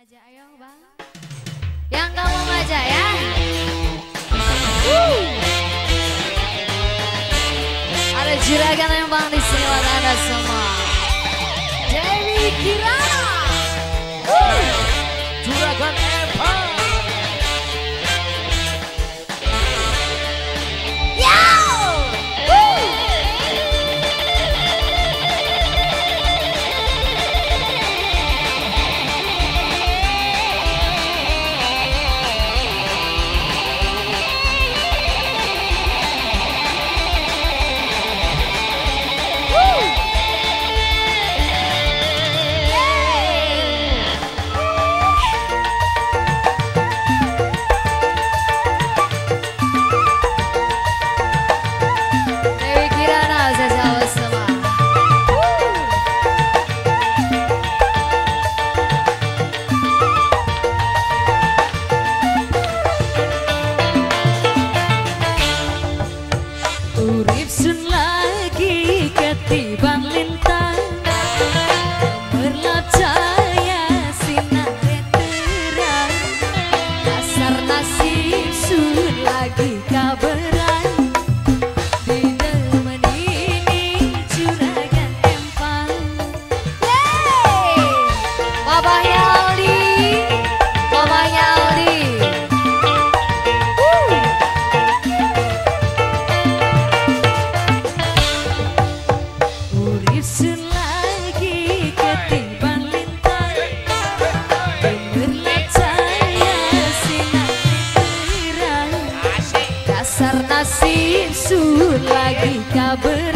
aja, ayo bang. Yang gak mau ngajak ya. Woo. Ada juragan bang di sini buat semua. Dewi Kira. Fica bem.